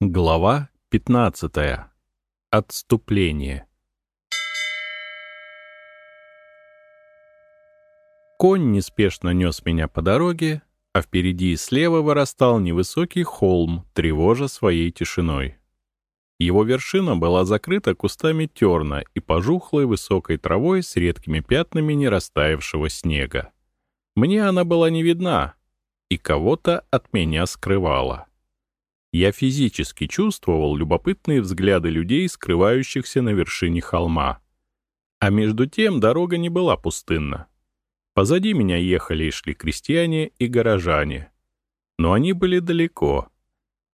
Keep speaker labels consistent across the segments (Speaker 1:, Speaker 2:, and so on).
Speaker 1: Глава 15. Отступление. Конь неспешно нес меня по дороге, а впереди и слева вырастал невысокий холм, тревожа своей тишиной. Его вершина была закрыта кустами терна и пожухлой высокой травой с редкими пятнами нерастаявшего снега. Мне она была не видна и кого-то от меня скрывала. Я физически чувствовал любопытные взгляды людей, скрывающихся на вершине холма. А между тем дорога не была пустынна. Позади меня ехали и шли крестьяне и горожане. Но они были далеко.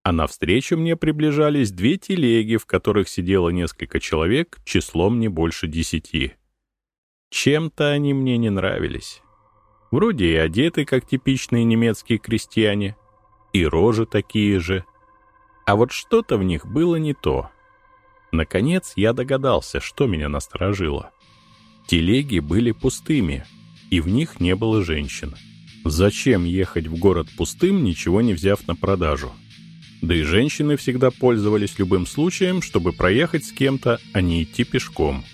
Speaker 1: А навстречу мне приближались две телеги, в которых сидело несколько человек, числом не больше десяти. Чем-то они мне не нравились. Вроде и одеты, как типичные немецкие крестьяне, и рожи такие же — а вот что-то в них было не то. Наконец я догадался, что меня насторожило. Телеги были пустыми, и в них не было женщин. Зачем ехать в город пустым, ничего не взяв на продажу? Да и женщины всегда пользовались любым случаем, чтобы проехать с кем-то, а не идти пешком.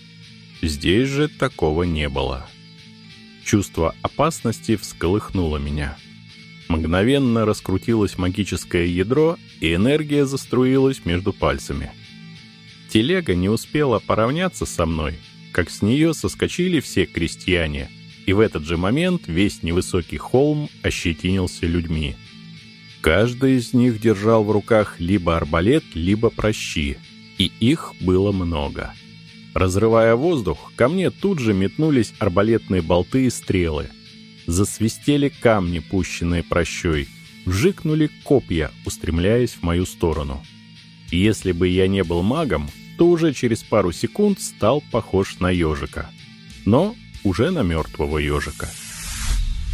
Speaker 1: Здесь же такого не было. Чувство опасности всколыхнуло меня. Мгновенно раскрутилось магическое ядро, и энергия заструилась между пальцами. Телега не успела поравняться со мной, как с нее соскочили все крестьяне, и в этот же момент весь невысокий холм ощетинился людьми. Каждый из них держал в руках либо арбалет, либо прощи, и их было много. Разрывая воздух, ко мне тут же метнулись арбалетные болты и стрелы — Засвистели камни, пущенные прощой. Вжикнули копья, устремляясь в мою сторону. Если бы я не был магом, то уже через пару секунд стал похож на ежика. Но уже на мертвого ежика.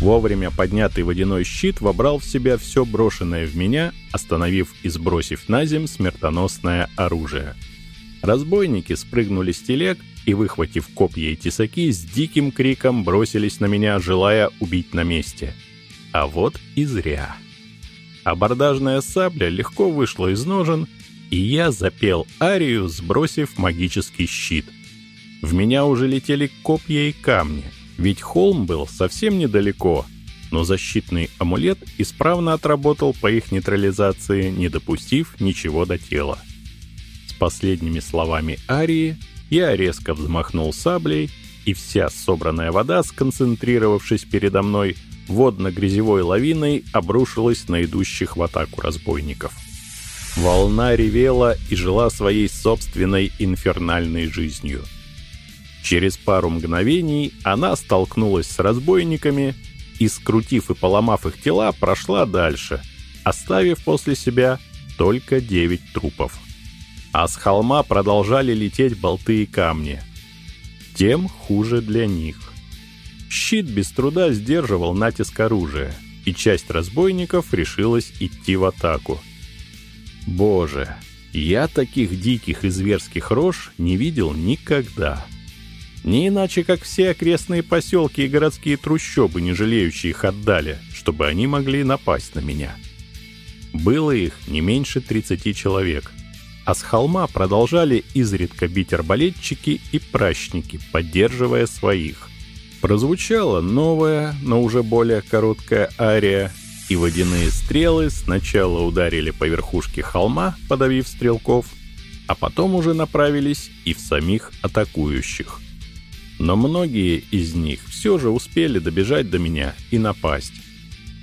Speaker 1: Вовремя поднятый водяной щит вобрал в себя все брошенное в меня, остановив и сбросив на земь смертоносное оружие. Разбойники спрыгнули с телег и, выхватив копья и тесаки, с диким криком бросились на меня, желая убить на месте. А вот и зря. Абордажная сабля легко вышла из ножен, и я запел арию, сбросив магический щит. В меня уже летели копья и камни, ведь холм был совсем недалеко, но защитный амулет исправно отработал по их нейтрализации, не допустив ничего до тела. С последними словами арии я резко взмахнул саблей, и вся собранная вода, сконцентрировавшись передо мной, водно-грязевой лавиной обрушилась на идущих в атаку разбойников. Волна ревела и жила своей собственной инфернальной жизнью. Через пару мгновений она столкнулась с разбойниками и, скрутив и поломав их тела, прошла дальше, оставив после себя только девять трупов а с холма продолжали лететь болты и камни. Тем хуже для них. Щит без труда сдерживал натиск оружия, и часть разбойников решилась идти в атаку. Боже, я таких диких и зверских рож не видел никогда. Не иначе, как все окрестные поселки и городские трущобы, не жалеющие их отдали, чтобы они могли напасть на меня. Было их не меньше 30 человек — а с холма продолжали изредка бить арбалетчики и пращники, поддерживая своих. Прозвучала новая, но уже более короткая ария, и водяные стрелы сначала ударили по верхушке холма, подавив стрелков, а потом уже направились и в самих атакующих. Но многие из них все же успели добежать до меня и напасть.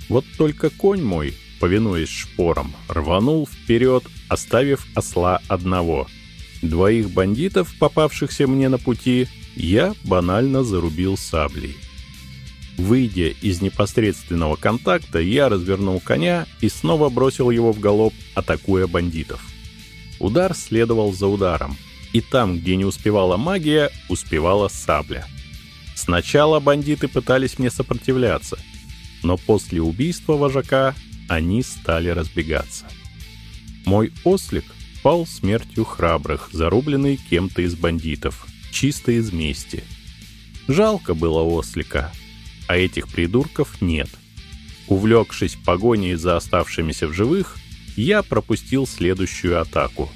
Speaker 1: Вот только конь мой, повинуясь шпорам, рванул вперед, оставив осла одного. Двоих бандитов, попавшихся мне на пути, я банально зарубил саблей. Выйдя из непосредственного контакта, я развернул коня и снова бросил его в галоп, атакуя бандитов. Удар следовал за ударом, и там, где не успевала магия, успевала сабля. Сначала бандиты пытались мне сопротивляться, но после убийства вожака они стали разбегаться. Мой ослик пал смертью храбрых, зарубленный кем-то из бандитов, чисто из мести. Жалко было ослика, а этих придурков нет. Увлекшись погоней за оставшимися в живых, я пропустил следующую атаку.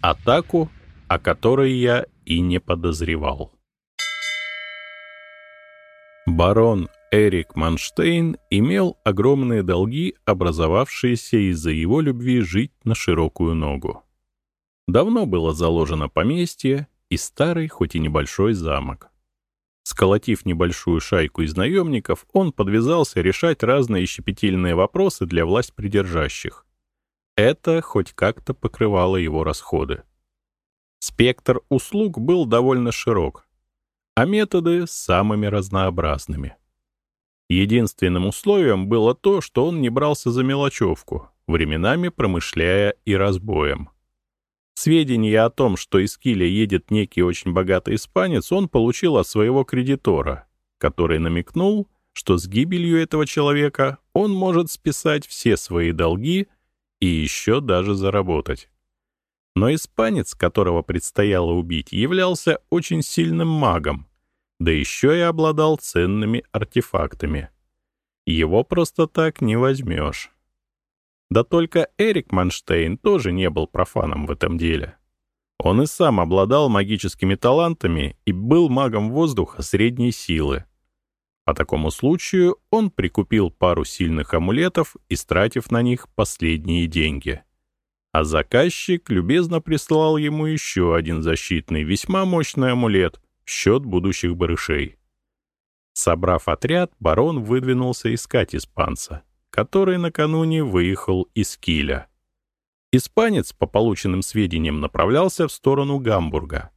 Speaker 1: Атаку, о которой я и не подозревал. Барон Эрик Манштейн имел огромные долги, образовавшиеся из-за его любви жить на широкую ногу. Давно было заложено поместье и старый, хоть и небольшой замок. Сколотив небольшую шайку из наемников, он подвязался решать разные щепетильные вопросы для власть придержащих. Это хоть как-то покрывало его расходы. Спектр услуг был довольно широк, а методы самыми разнообразными. Единственным условием было то, что он не брался за мелочевку, временами промышляя и разбоем. Сведения о том, что из Киля едет некий очень богатый испанец, он получил от своего кредитора, который намекнул, что с гибелью этого человека он может списать все свои долги и еще даже заработать. Но испанец, которого предстояло убить, являлся очень сильным магом, да еще и обладал ценными артефактами. Его просто так не возьмешь. Да только Эрик Манштейн тоже не был профаном в этом деле. Он и сам обладал магическими талантами и был магом воздуха средней силы. По такому случаю он прикупил пару сильных амулетов, истратив на них последние деньги. А заказчик любезно прислал ему еще один защитный, весьма мощный амулет — счет будущих барышей. Собрав отряд, барон выдвинулся искать испанца, который накануне выехал из Киля. Испанец, по полученным сведениям, направлялся в сторону Гамбурга.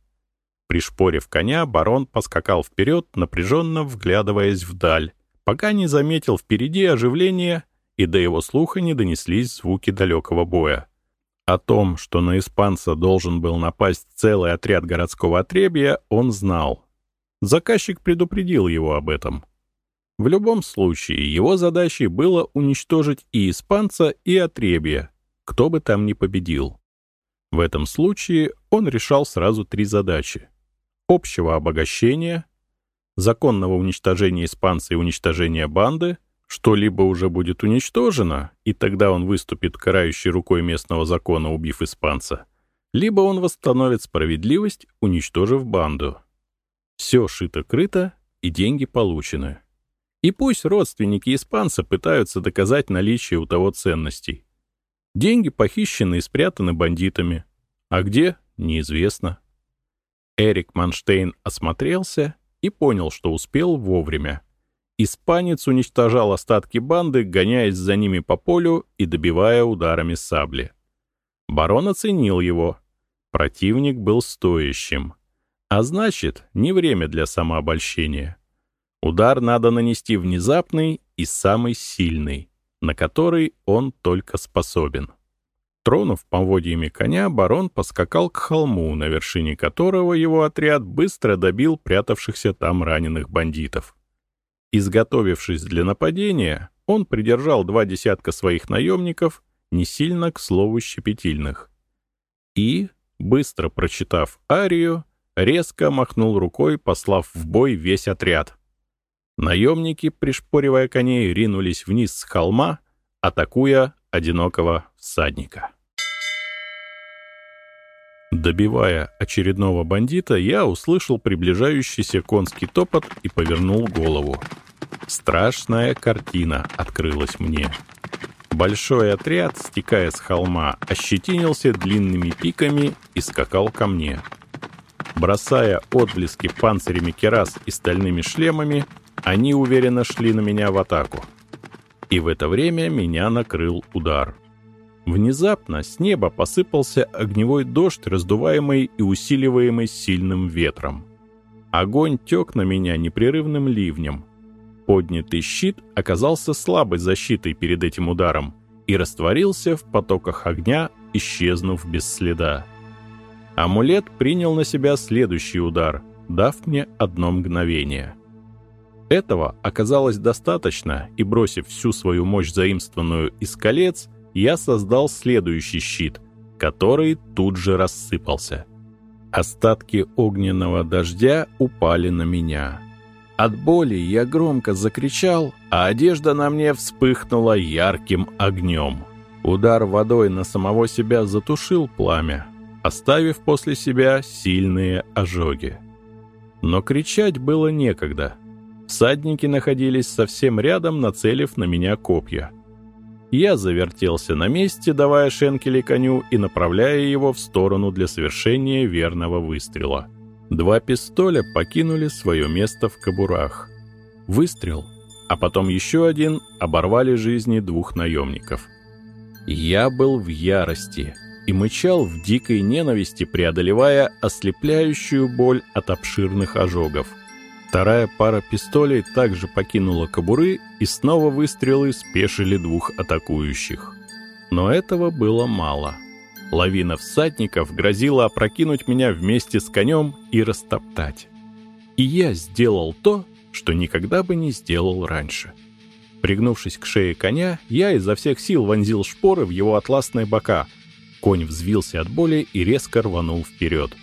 Speaker 1: Пришпорив коня, барон поскакал вперед, напряженно вглядываясь вдаль, пока не заметил впереди оживление и до его слуха не донеслись звуки далекого боя. О том, что на испанца должен был напасть целый отряд городского отребья, он знал. Заказчик предупредил его об этом. В любом случае, его задачей было уничтожить и испанца, и отребье, кто бы там ни победил. В этом случае он решал сразу три задачи. Общего обогащения, законного уничтожения испанца и уничтожения банды — что-либо уже будет уничтожено, и тогда он выступит карающей рукой местного закона, убив испанца, либо он восстановит справедливость, уничтожив банду. Все шито-крыто, и деньги получены. И пусть родственники испанца пытаются доказать наличие у того ценностей. Деньги похищены и спрятаны бандитами. А где — неизвестно. Эрик Манштейн осмотрелся и понял, что успел вовремя. Испанец уничтожал остатки банды, гоняясь за ними по полю и добивая ударами сабли. Барон оценил его. Противник был стоящим. А значит, не время для самообольщения. Удар надо нанести внезапный и самый сильный, на который он только способен. Тронув поводьями коня, барон поскакал к холму, на вершине которого его отряд быстро добил прятавшихся там раненых бандитов. Изготовившись для нападения, он придержал два десятка своих наемников, не сильно, к слову, щепетильных. И, быстро прочитав арию, резко махнул рукой, послав в бой весь отряд. Наемники, пришпоривая коней, ринулись вниз с холма, атакуя одинокого всадника. Добивая очередного бандита, я услышал приближающийся конский топот и повернул голову. Страшная картина открылась мне. Большой отряд, стекая с холма, ощетинился длинными пиками и скакал ко мне. Бросая отблески панцирями керас и стальными шлемами, они уверенно шли на меня в атаку. И в это время меня накрыл удар. Внезапно с неба посыпался огневой дождь, раздуваемый и усиливаемый сильным ветром. Огонь тек на меня непрерывным ливнем. Поднятый щит оказался слабой защитой перед этим ударом и растворился в потоках огня, исчезнув без следа. Амулет принял на себя следующий удар, дав мне одно мгновение. Этого оказалось достаточно, и бросив всю свою мощь заимствованную из колец, я создал следующий щит, который тут же рассыпался. Остатки огненного дождя упали на меня. От боли я громко закричал, а одежда на мне вспыхнула ярким огнем. Удар водой на самого себя затушил пламя, оставив после себя сильные ожоги. Но кричать было некогда. Всадники находились совсем рядом, нацелив на меня копья. Я завертелся на месте, давая шенкели коню и направляя его в сторону для совершения верного выстрела. Два пистоля покинули свое место в кобурах. Выстрел, а потом еще один оборвали жизни двух наемников. Я был в ярости и мычал в дикой ненависти, преодолевая ослепляющую боль от обширных ожогов. Вторая пара пистолей также покинула кобуры, и снова выстрелы спешили двух атакующих. Но этого было мало. Лавина всадников грозила опрокинуть меня вместе с конем и растоптать. И я сделал то, что никогда бы не сделал раньше. Пригнувшись к шее коня, я изо всех сил вонзил шпоры в его атласные бока — Конь взвился от боли и резко рванул вперед.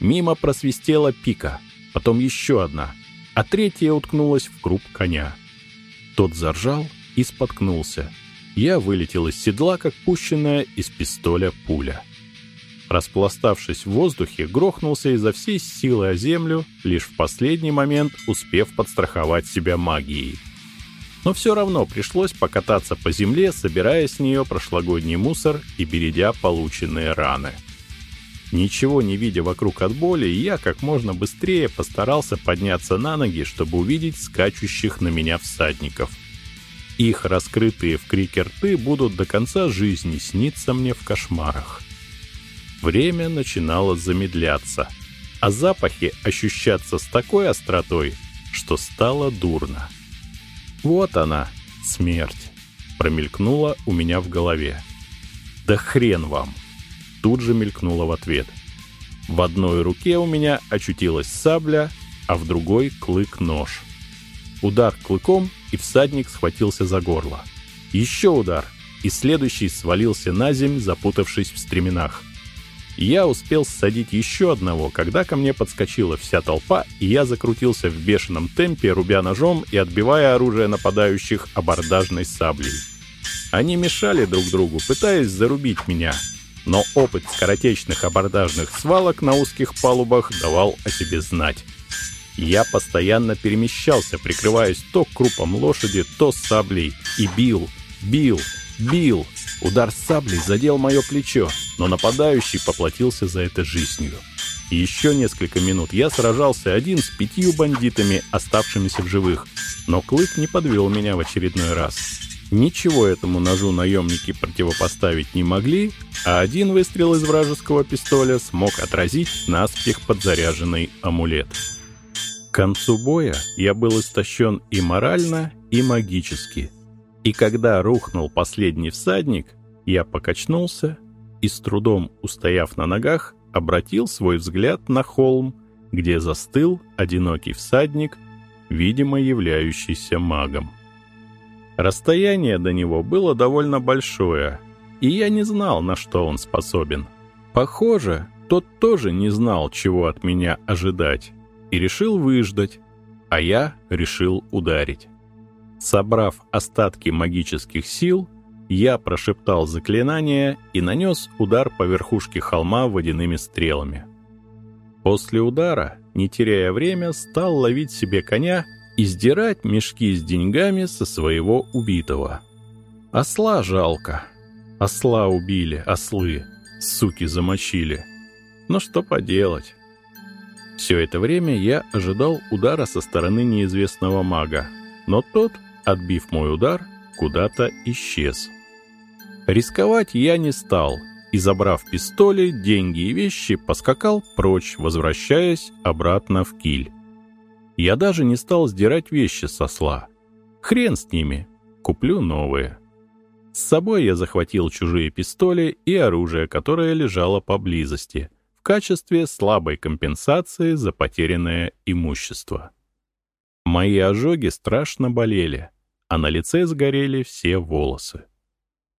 Speaker 1: Мимо просвистела пика, потом еще одна, а третья уткнулась в круп коня. Тот заржал и споткнулся. Я вылетел из седла, как пущенная из пистоля пуля. Распластавшись в воздухе, грохнулся изо всей силы о землю, лишь в последний момент успев подстраховать себя магией но все равно пришлось покататься по земле, собирая с нее прошлогодний мусор и бередя полученные раны. Ничего не видя вокруг от боли, я как можно быстрее постарался подняться на ноги, чтобы увидеть скачущих на меня всадников. Их раскрытые в крике рты будут до конца жизни сниться мне в кошмарах. Время начинало замедляться, а запахи ощущаться с такой остротой, что стало дурно. Вот она, смерть, промелькнула у меня в голове. Да хрен вам! Тут же мелькнула в ответ. В одной руке у меня очутилась сабля, а в другой — клык-нож. Удар клыком, и всадник схватился за горло. Еще удар, и следующий свалился на земь, запутавшись в стременах. Я успел ссадить еще одного, когда ко мне подскочила вся толпа, и я закрутился в бешеном темпе, рубя ножом и отбивая оружие нападающих абордажной саблей. Они мешали друг другу, пытаясь зарубить меня, но опыт скоротечных абордажных свалок на узких палубах давал о себе знать. Я постоянно перемещался, прикрываясь то крупом лошади, то саблей, и бил, бил, бил, Удар саблей задел мое плечо, но нападающий поплатился за это жизнью. Еще несколько минут я сражался один с пятью бандитами, оставшимися в живых, но Клык не подвел меня в очередной раз. Ничего этому ножу наемники противопоставить не могли, а один выстрел из вражеского пистоля смог отразить наспех подзаряженный амулет. К концу боя я был истощен и морально, и магически – и когда рухнул последний всадник, я покачнулся и, с трудом устояв на ногах, обратил свой взгляд на холм, где застыл одинокий всадник, видимо, являющийся магом. Расстояние до него было довольно большое, и я не знал, на что он способен. Похоже, тот тоже не знал, чего от меня ожидать, и решил выждать, а я решил ударить. Собрав остатки магических сил, я прошептал заклинание и нанес удар по верхушке холма водяными стрелами. После удара, не теряя время, стал ловить себе коня и сдирать мешки с деньгами со своего убитого. Осла жалко. Осла убили, ослы, суки замочили. Но что поделать? Все это время я ожидал удара со стороны неизвестного мага, но тот отбив мой удар, куда-то исчез. Рисковать я не стал и, забрав пистоли, деньги и вещи, поскакал прочь, возвращаясь обратно в киль. Я даже не стал сдирать вещи со сла. Хрен с ними, куплю новые. С собой я захватил чужие пистоли и оружие, которое лежало поблизости, в качестве слабой компенсации за потерянное имущество. Мои ожоги страшно болели — а на лице сгорели все волосы.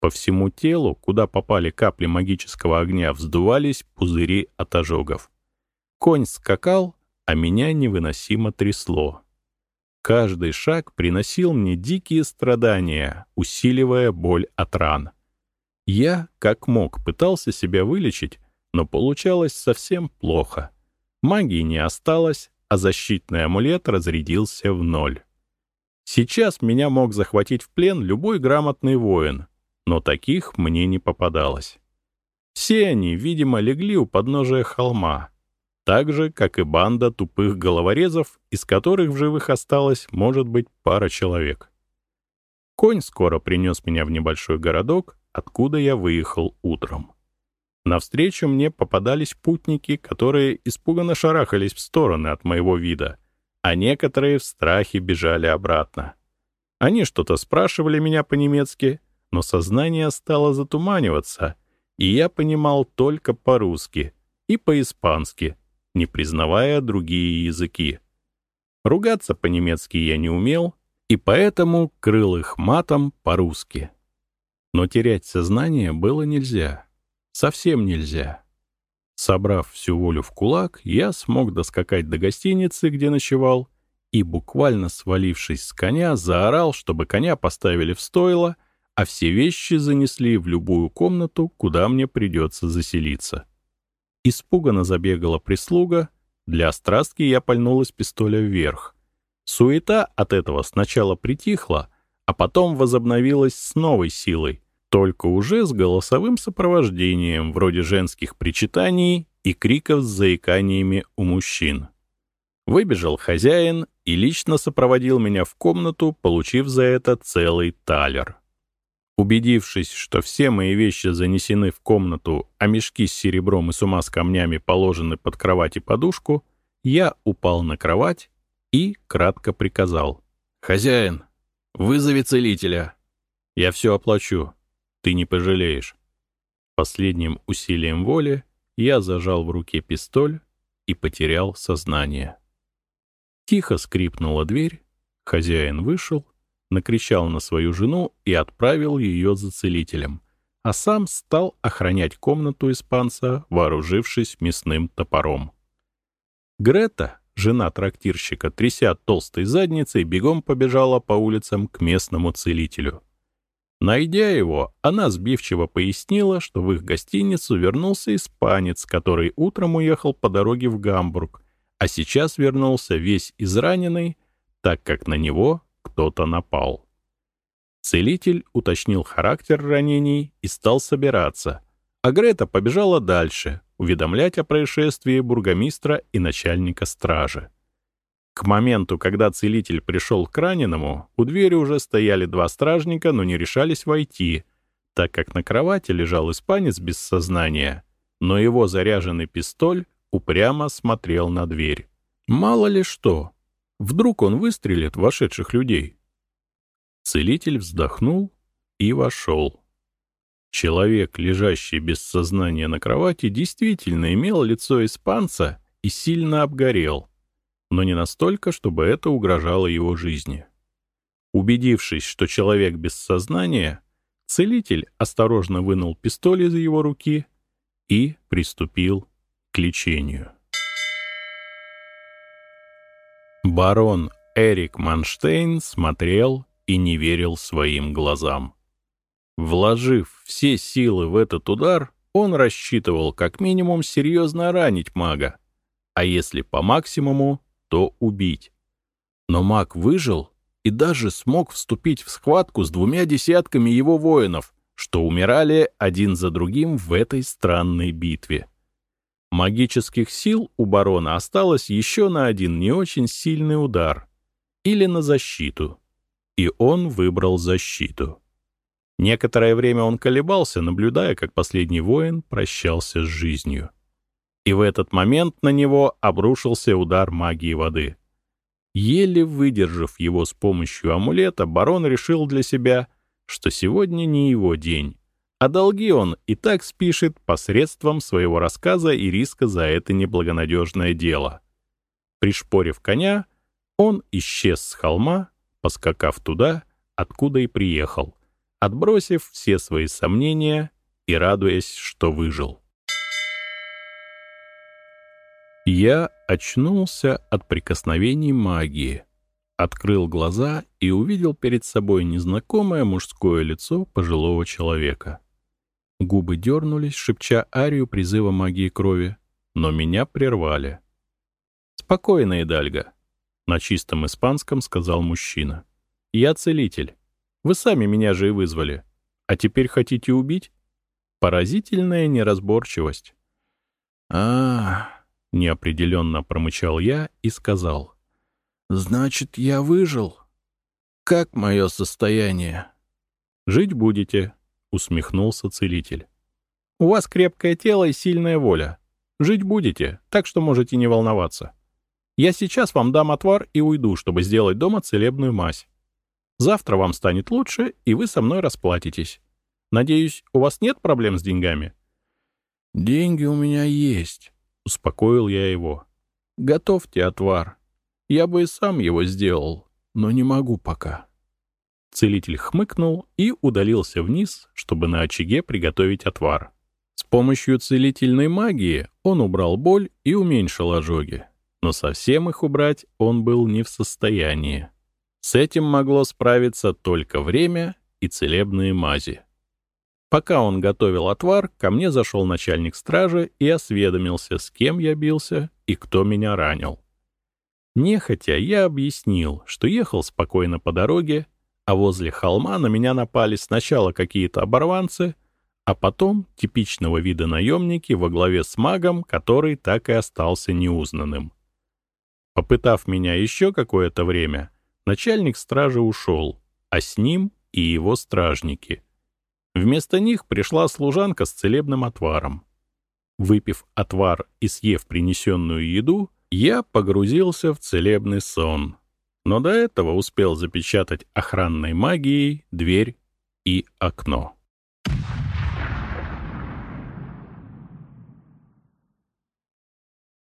Speaker 1: По всему телу, куда попали капли магического огня, вздувались пузыри от ожогов. Конь скакал, а меня невыносимо трясло. Каждый шаг приносил мне дикие страдания, усиливая боль от ран. Я, как мог, пытался себя вылечить, но получалось совсем плохо. Магии не осталось, а защитный амулет разрядился в ноль. Сейчас меня мог захватить в плен любой грамотный воин, но таких мне не попадалось. Все они, видимо, легли у подножия холма, так же, как и банда тупых головорезов, из которых в живых осталось, может быть, пара человек. Конь скоро принес меня в небольшой городок, откуда я выехал утром. Навстречу мне попадались путники, которые испуганно шарахались в стороны от моего вида, а некоторые в страхе бежали обратно. Они что-то спрашивали меня по-немецки, но сознание стало затуманиваться, и я понимал только по-русски и по-испански, не признавая другие языки. Ругаться по-немецки я не умел, и поэтому крыл их матом по-русски. Но терять сознание было нельзя. Совсем нельзя. Собрав всю волю в кулак, я смог доскакать до гостиницы, где ночевал, и, буквально свалившись с коня, заорал, чтобы коня поставили в стойло, а все вещи занесли в любую комнату, куда мне придется заселиться. Испуганно забегала прислуга, для страстки я пальнул из пистоля вверх. Суета от этого сначала притихла, а потом возобновилась с новой силой, только уже с голосовым сопровождением, вроде женских причитаний и криков с заиканиями у мужчин. Выбежал хозяин и лично сопроводил меня в комнату, получив за это целый талер. Убедившись, что все мои вещи занесены в комнату, а мешки с серебром и с ума с камнями положены под кровать и подушку, я упал на кровать и кратко приказал. «Хозяин, вызови целителя. Я все оплачу ты не пожалеешь. Последним усилием воли я зажал в руке пистоль и потерял сознание. Тихо скрипнула дверь, хозяин вышел, накричал на свою жену и отправил ее за целителем, а сам стал охранять комнату испанца, вооружившись мясным топором. Грета, жена трактирщика, тряся толстой задницей, бегом побежала по улицам к местному целителю. Найдя его, она сбивчиво пояснила, что в их гостиницу вернулся испанец, который утром уехал по дороге в Гамбург, а сейчас вернулся весь израненный, так как на него кто-то напал. Целитель уточнил характер ранений и стал собираться, а Грета побежала дальше, уведомлять о происшествии бургомистра и начальника стражи. К моменту, когда целитель пришел к раненому, у двери уже стояли два стражника, но не решались войти, так как на кровати лежал испанец без сознания, но его заряженный пистоль упрямо смотрел на дверь. Мало ли что, вдруг он выстрелит вошедших людей. Целитель вздохнул и вошел. Человек, лежащий без сознания на кровати, действительно имел лицо испанца и сильно обгорел — но не настолько, чтобы это угрожало его жизни. Убедившись, что человек без сознания, целитель осторожно вынул пистоль из его руки и приступил к лечению. Барон Эрик Манштейн смотрел и не верил своим глазам. Вложив все силы в этот удар, он рассчитывал как минимум серьезно ранить мага, а если по максимуму, то убить. Но маг выжил и даже смог вступить в схватку с двумя десятками его воинов, что умирали один за другим в этой странной битве. Магических сил у барона осталось еще на один не очень сильный удар или на защиту, и он выбрал защиту. Некоторое время он колебался, наблюдая, как последний воин прощался с жизнью и в этот момент на него обрушился удар магии воды. Еле выдержав его с помощью амулета, барон решил для себя, что сегодня не его день, а долги он и так спишет посредством своего рассказа и риска за это неблагонадежное дело. Пришпорив коня, он исчез с холма, поскакав туда, откуда и приехал, отбросив все свои сомнения и радуясь, что выжил. Я очнулся от прикосновений магии, открыл глаза и увидел перед собой незнакомое мужское лицо пожилого человека. Губы дернулись, шепча арию призыва магии крови, но меня прервали. «Спокойно, Идальга», — на чистом испанском сказал мужчина. «Я целитель. Вы сами меня же и вызвали. А теперь хотите убить? Поразительная неразборчивость».
Speaker 2: «А, —
Speaker 1: неопределенно промычал я и сказал.
Speaker 2: «Значит, я выжил? Как мое состояние?»
Speaker 1: «Жить будете», — усмехнулся целитель. «У вас крепкое тело и сильная воля. Жить будете, так что можете не волноваться. Я сейчас вам дам отвар и уйду, чтобы сделать дома целебную мазь. Завтра вам станет лучше, и вы со мной расплатитесь. Надеюсь, у вас нет проблем с деньгами?»
Speaker 2: «Деньги у меня есть», —
Speaker 1: успокоил я его. «Готовьте отвар. Я бы и сам его сделал, но не могу пока». Целитель хмыкнул и удалился вниз, чтобы на очаге приготовить отвар. С помощью целительной магии он убрал боль и уменьшил ожоги, но совсем их убрать он был не в состоянии. С этим могло справиться только время и целебные мази. Пока он готовил отвар, ко мне зашел начальник стражи и осведомился, с кем я бился и кто меня ранил. Нехотя я объяснил, что ехал спокойно по дороге а возле холма на меня напали сначала какие-то оборванцы, а потом типичного вида наемники во главе с магом, который так и остался неузнанным. Попытав меня еще какое-то время, начальник стражи ушел, а с ним и его стражники. Вместо них пришла служанка с целебным отваром. Выпив отвар и съев принесенную еду, я погрузился в целебный сон — но до этого успел запечатать охранной магией дверь и окно.